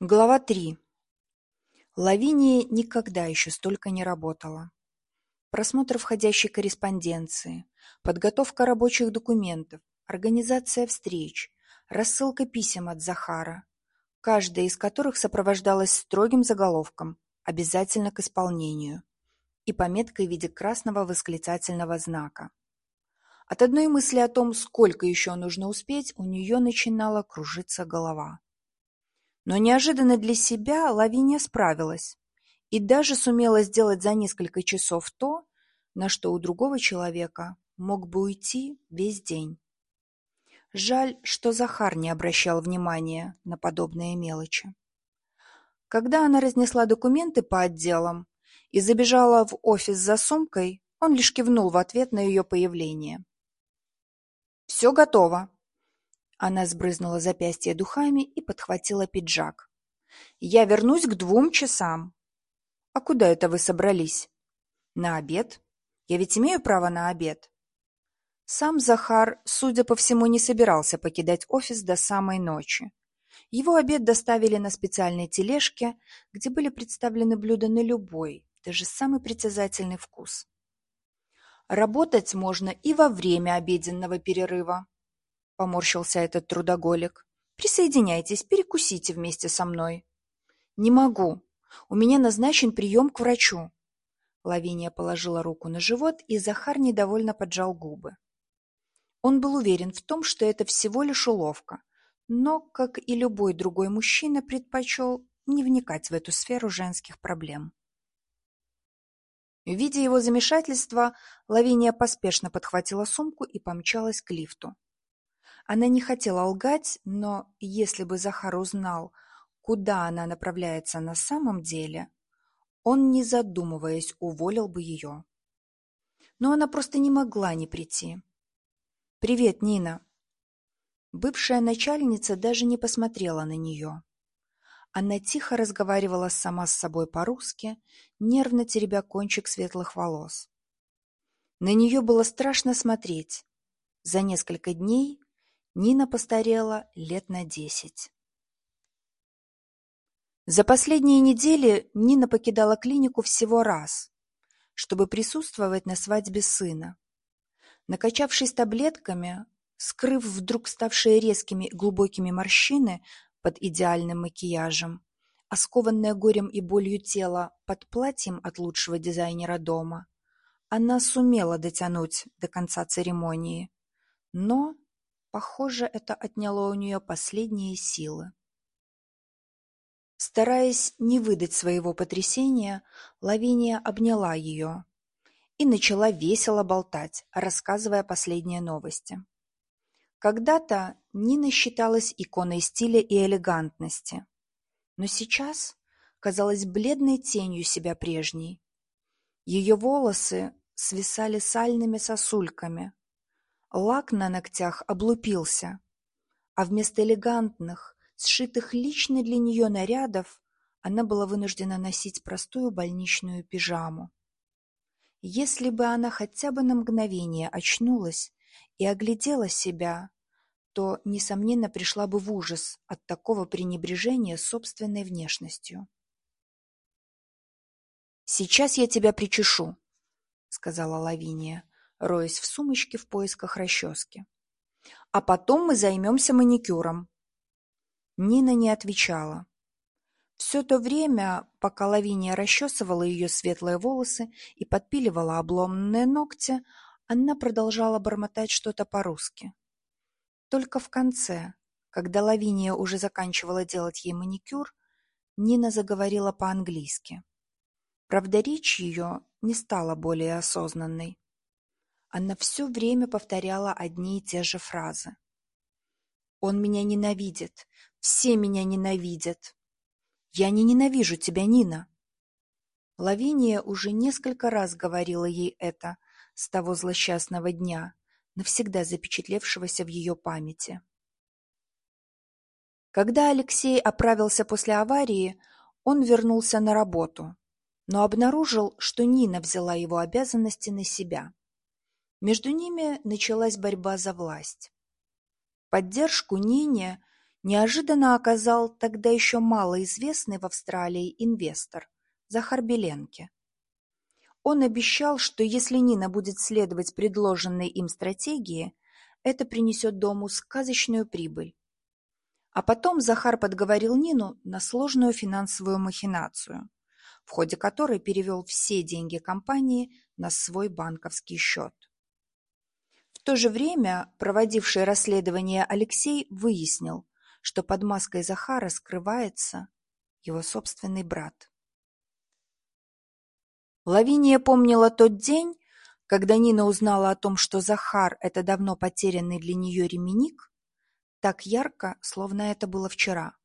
Глава три. Лавиния никогда еще столько не работала. Просмотр входящей корреспонденции, подготовка рабочих документов, организация встреч, рассылка писем от Захара, каждая из которых сопровождалась строгим заголовком «Обязательно к исполнению» и пометкой в виде красного восклицательного знака. От одной мысли о том, сколько еще нужно успеть, у нее начинала кружиться голова. Но неожиданно для себя Лавиния справилась и даже сумела сделать за несколько часов то, на что у другого человека мог бы уйти весь день. Жаль, что Захар не обращал внимания на подобные мелочи. Когда она разнесла документы по отделам и забежала в офис за сумкой, он лишь кивнул в ответ на ее появление. «Все готово», она сбрызнула запястье духами и подхватила пиджак. «Я вернусь к двум часам». «А куда это вы собрались?» «На обед. Я ведь имею право на обед». Сам Захар, судя по всему, не собирался покидать офис до самой ночи. Его обед доставили на специальной тележке, где были представлены блюда на любой, даже самый притязательный вкус. Работать можно и во время обеденного перерыва. — поморщился этот трудоголик. «Присоединяйтесь, перекусите вместе со мной». «Не могу. У меня назначен прием к врачу». Лавиния положила руку на живот, и Захар недовольно поджал губы. Он был уверен в том, что это всего лишь уловка, но, как и любой другой мужчина, предпочел не вникать в эту сферу женских проблем. Видя его замешательство, Лавиния поспешно подхватила сумку и помчалась к лифту. Она не хотела лгать, но если бы Захар узнал, куда она направляется на самом деле, он, не задумываясь, уволил бы ее. Но она просто не могла не прийти. «Привет, Нина!» Бывшая начальница даже не посмотрела на нее. Она тихо разговаривала сама с собой по-русски, нервно теребя кончик светлых волос. На нее было страшно смотреть. За несколько дней Нина постарела лет на десять. За последние недели Нина покидала клинику всего раз, чтобы присутствовать на свадьбе сына. Накачавшись таблетками, скрыв вдруг ставшие резкими глубокими морщины под идеальным макияжем, а скованное горем и болью тело под платьем от лучшего дизайнера дома, она сумела дотянуть до конца церемонии. Но Похоже, это отняло у нее последние силы. Стараясь не выдать своего потрясения, Лавиния обняла ее и начала весело болтать, рассказывая последние новости. Когда-то Нина считалась иконой стиля и элегантности, но сейчас казалась бледной тенью себя прежней. Ее волосы свисали сальными сосульками, Лак на ногтях облупился, а вместо элегантных, сшитых лично для нее нарядов, она была вынуждена носить простую больничную пижаму. Если бы она хотя бы на мгновение очнулась и оглядела себя, то, несомненно, пришла бы в ужас от такого пренебрежения собственной внешностью. «Сейчас я тебя причешу», — сказала Лавиния роясь в сумочке в поисках расчески. «А потом мы займемся маникюром». Нина не отвечала. Все то время, пока Лавиния расчесывала ее светлые волосы и подпиливала обломанные ногти, она продолжала бормотать что-то по-русски. Только в конце, когда Лавиния уже заканчивала делать ей маникюр, Нина заговорила по-английски. Правда, речь ее не стала более осознанной. Она все время повторяла одни и те же фразы. «Он меня ненавидит. Все меня ненавидят. Я не ненавижу тебя, Нина». Лавиния уже несколько раз говорила ей это с того злосчастного дня, навсегда запечатлевшегося в ее памяти. Когда Алексей оправился после аварии, он вернулся на работу, но обнаружил, что Нина взяла его обязанности на себя. Между ними началась борьба за власть. Поддержку Нине неожиданно оказал тогда еще малоизвестный в Австралии инвестор Захар Беленке. Он обещал, что если Нина будет следовать предложенной им стратегии, это принесет дому сказочную прибыль. А потом Захар подговорил Нину на сложную финансовую махинацию, в ходе которой перевел все деньги компании на свой банковский счет. То же время проводивший расследование Алексей выяснил, что под маской Захара скрывается его собственный брат. Лавиния помнила тот день, когда Нина узнала о том, что Захар – это давно потерянный для нее ременник, так ярко, словно это было вчера.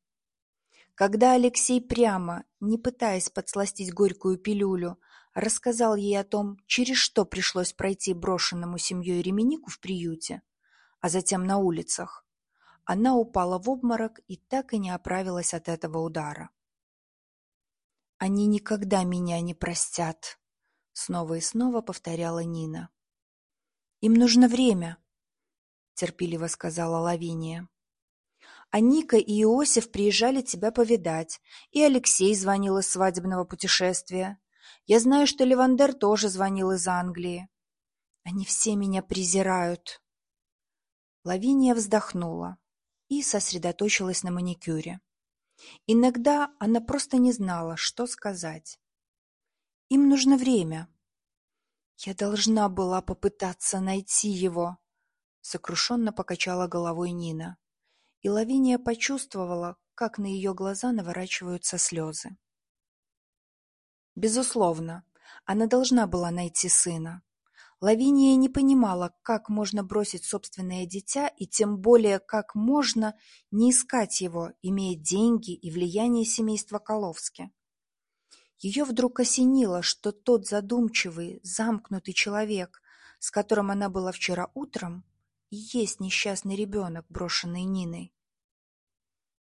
Когда Алексей прямо, не пытаясь подсластить горькую пилюлю, рассказал ей о том, через что пришлось пройти брошенному семьей Ременику в приюте, а затем на улицах, она упала в обморок и так и не оправилась от этого удара. «Они никогда меня не простят», — снова и снова повторяла Нина. «Им нужно время», — терпеливо сказала Лавиния. «А Ника и Иосиф приезжали тебя повидать, и Алексей звонил из свадебного путешествия. Я знаю, что Левандер тоже звонил из Англии. Они все меня презирают». Лавиния вздохнула и сосредоточилась на маникюре. Иногда она просто не знала, что сказать. Им нужно время. Я должна была попытаться найти его, сокрушенно покачала головой Нина. И Лавиния почувствовала, как на ее глаза наворачиваются слезы. Безусловно, она должна была найти сына. Лавиния не понимала, как можно бросить собственное дитя и тем более, как можно не искать его, имея деньги и влияние семейства Коловски. Ее вдруг осенило, что тот задумчивый, замкнутый человек, с которым она была вчера утром, и есть несчастный ребенок, брошенный Ниной.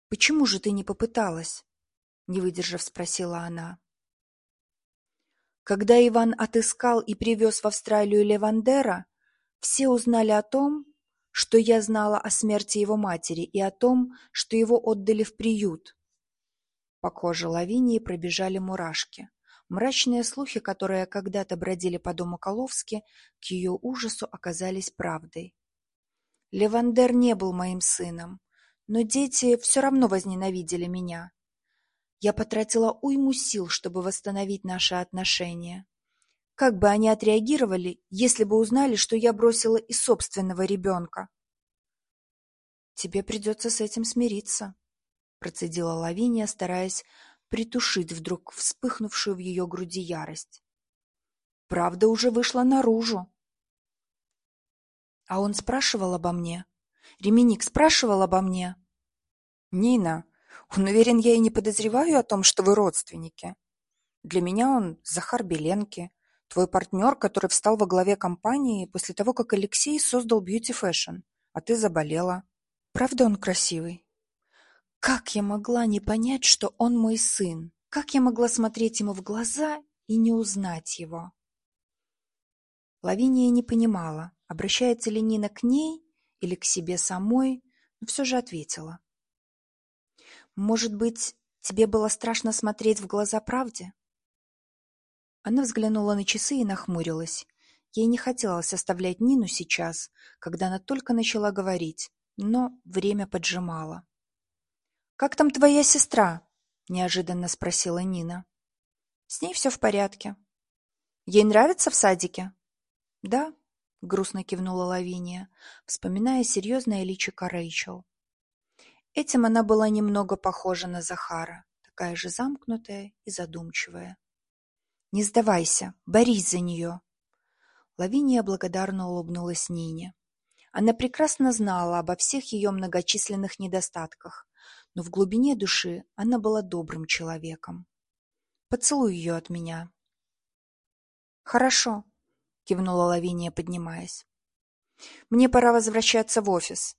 «Почему же ты не попыталась?» — не выдержав, спросила она. Когда Иван отыскал и привез в Австралию Левандера, все узнали о том, что я знала о смерти его матери и о том, что его отдали в приют. По коже Лавинии пробежали мурашки. Мрачные слухи, которые когда-то бродили по дому Коловски, к ее ужасу оказались правдой. Левандер не был моим сыном, но дети все равно возненавидели меня. Я потратила уйму сил, чтобы восстановить наши отношения. Как бы они отреагировали, если бы узнали, что я бросила и собственного ребенка? «Тебе придется с этим смириться», — процедила Лавиния, стараясь притушить вдруг вспыхнувшую в ее груди ярость. «Правда уже вышла наружу». «А он спрашивал обо мне? Ременик спрашивал обо мне?» «Нина, он уверен, я и не подозреваю о том, что вы родственники. Для меня он Захар Беленки, твой партнер, который встал во главе компании после того, как Алексей создал Beauty Fashion, а ты заболела. Правда он красивый? Как я могла не понять, что он мой сын? Как я могла смотреть ему в глаза и не узнать его? Лавиния не понимала, обращается ли Нина к ней или к себе самой, но все же ответила. Может быть, тебе было страшно смотреть в глаза правде? Она взглянула на часы и нахмурилась. Ей не хотелось оставлять Нину сейчас, когда она только начала говорить, но время поджимало. «Как там твоя сестра?» – неожиданно спросила Нина. «С ней все в порядке. Ей нравится в садике?» «Да», – грустно кивнула Лавиния, вспоминая серьезное личико Рэйчел. Этим она была немного похожа на Захара, такая же замкнутая и задумчивая. «Не сдавайся, борись за нее!» Лавиния благодарно улыбнулась Нине. Она прекрасно знала обо всех ее многочисленных недостатках, но в глубине души она была добрым человеком. «Поцелуй ее от меня». «Хорошо», — кивнула Лавиния, поднимаясь. «Мне пора возвращаться в офис.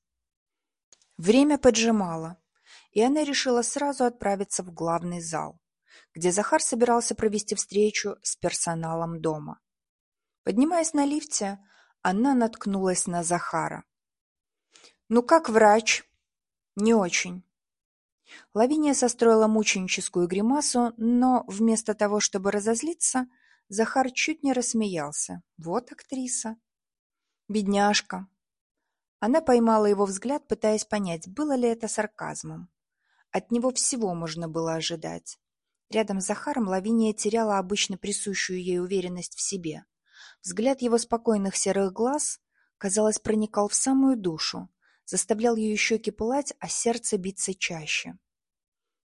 Время поджимало, и она решила сразу отправиться в главный зал, где Захар собирался провести встречу с персоналом дома. Поднимаясь на лифте, она наткнулась на Захара. «Ну как врач?» Не очень. Лавиния состроила мученическую гримасу, но вместо того, чтобы разозлиться, Захар чуть не рассмеялся. Вот актриса. Бедняжка. Она поймала его взгляд, пытаясь понять, было ли это сарказмом. От него всего можно было ожидать. Рядом с Захаром Лавиния теряла обычно присущую ей уверенность в себе. Взгляд его спокойных серых глаз, казалось, проникал в самую душу, заставлял ее щеки пылать, а сердце биться чаще.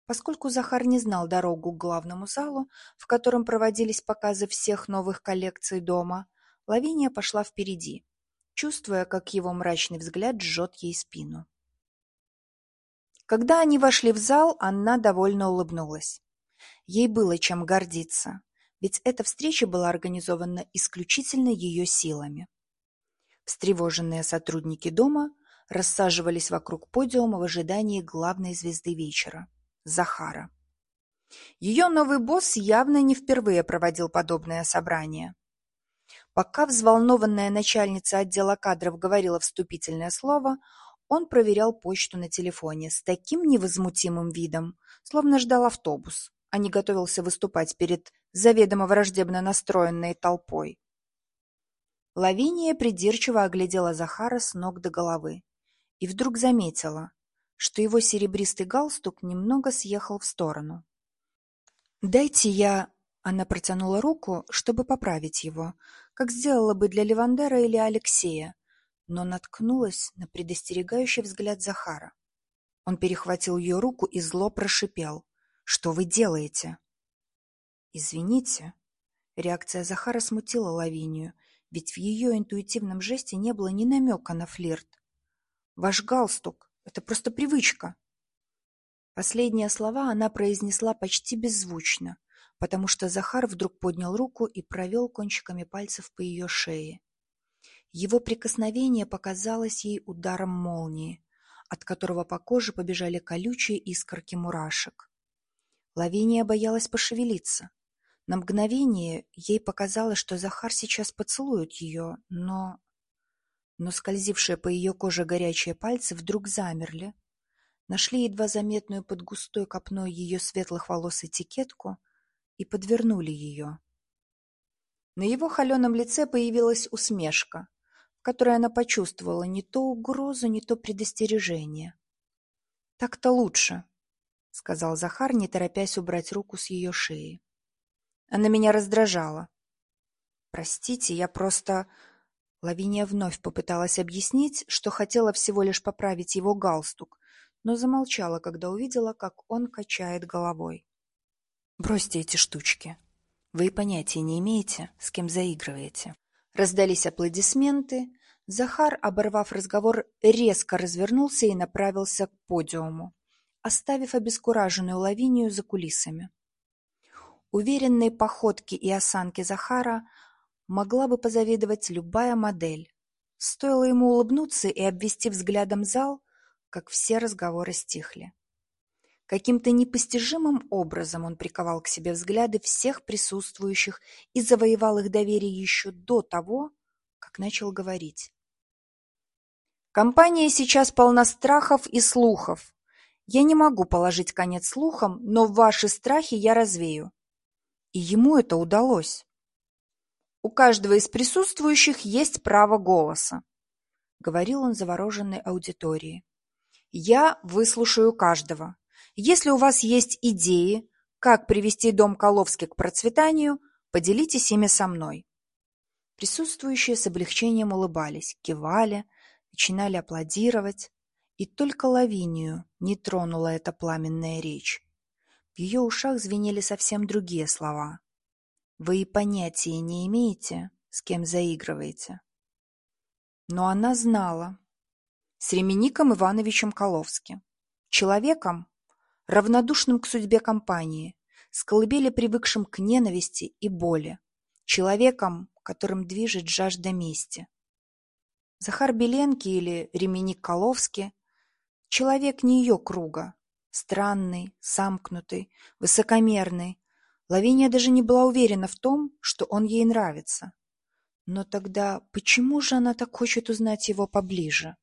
Поскольку Захар не знал дорогу к главному залу, в котором проводились показы всех новых коллекций дома, Лавиния пошла впереди, чувствуя, как его мрачный взгляд жжет ей спину. Когда они вошли в зал, Анна довольно улыбнулась. Ей было чем гордиться, ведь эта встреча была организована исключительно ее силами. Встревоженные сотрудники дома рассаживались вокруг подиума в ожидании главной звезды вечера – Захара. Ее новый босс явно не впервые проводил подобное собрание. Пока взволнованная начальница отдела кадров говорила вступительное слово, он проверял почту на телефоне с таким невозмутимым видом, словно ждал автобус а не готовился выступать перед заведомо враждебно настроенной толпой. Лавиния придирчиво оглядела Захара с ног до головы и вдруг заметила, что его серебристый галстук немного съехал в сторону. «Дайте я...» — она протянула руку, чтобы поправить его, как сделала бы для Левандера или Алексея, но наткнулась на предостерегающий взгляд Захара. Он перехватил ее руку и зло прошипел. Что вы делаете? Извините. Реакция Захара смутила Лавинию, ведь в ее интуитивном жесте не было ни намека на флирт. Ваш галстук — это просто привычка. Последние слова она произнесла почти беззвучно, потому что Захар вдруг поднял руку и провел кончиками пальцев по ее шее. Его прикосновение показалось ей ударом молнии, от которого по коже побежали колючие искорки мурашек. Лавиния боялась пошевелиться. На мгновение ей показалось, что Захар сейчас поцелует ее, но... Но скользившие по ее коже горячие пальцы вдруг замерли, нашли едва заметную под густой копной ее светлых волос этикетку и подвернули ее. На его холеном лице появилась усмешка, в которой она почувствовала не то угрозу, не то предостережение. «Так-то лучше», — сказал Захар, не торопясь убрать руку с ее шеи. Она меня раздражала. «Простите, я просто...» Лавиния вновь попыталась объяснить, что хотела всего лишь поправить его галстук, но замолчала, когда увидела, как он качает головой. «Бросьте эти штучки. Вы понятия не имеете, с кем заигрываете». Раздались аплодисменты. Захар, оборвав разговор, резко развернулся и направился к подиуму оставив обескураженную Лавинию за кулисами. Уверенной походке и осанке Захара могла бы позавидовать любая модель. Стоило ему улыбнуться и обвести взглядом зал, как все разговоры стихли. Каким-то непостижимым образом он приковал к себе взгляды всех присутствующих и завоевал их доверие еще до того, как начал говорить. Компания сейчас полна страхов и слухов, я не могу положить конец слухам, но ваши страхи я развею. И ему это удалось. У каждого из присутствующих есть право голоса, говорил он завороженной аудитории. Я выслушаю каждого. Если у вас есть идеи, как привести дом Коловски к процветанию, поделитесь ими со мной. Присутствующие с облегчением улыбались, кивали, начинали аплодировать. И только Лавинию не тронула эта пламенная речь. В ее ушах звенели совсем другие слова. Вы и понятия не имеете, с кем заигрываете. Но она знала. С Ремеником Ивановичем Коловским. Человеком, равнодушным к судьбе компании, с колыбели привыкшим к ненависти и боли. Человеком, которым движет жажда мести. Захар Беленки или Ременик Коловский Человек не ее круга. Странный, замкнутый, высокомерный. Лавиния даже не была уверена в том, что он ей нравится. Но тогда почему же она так хочет узнать его поближе?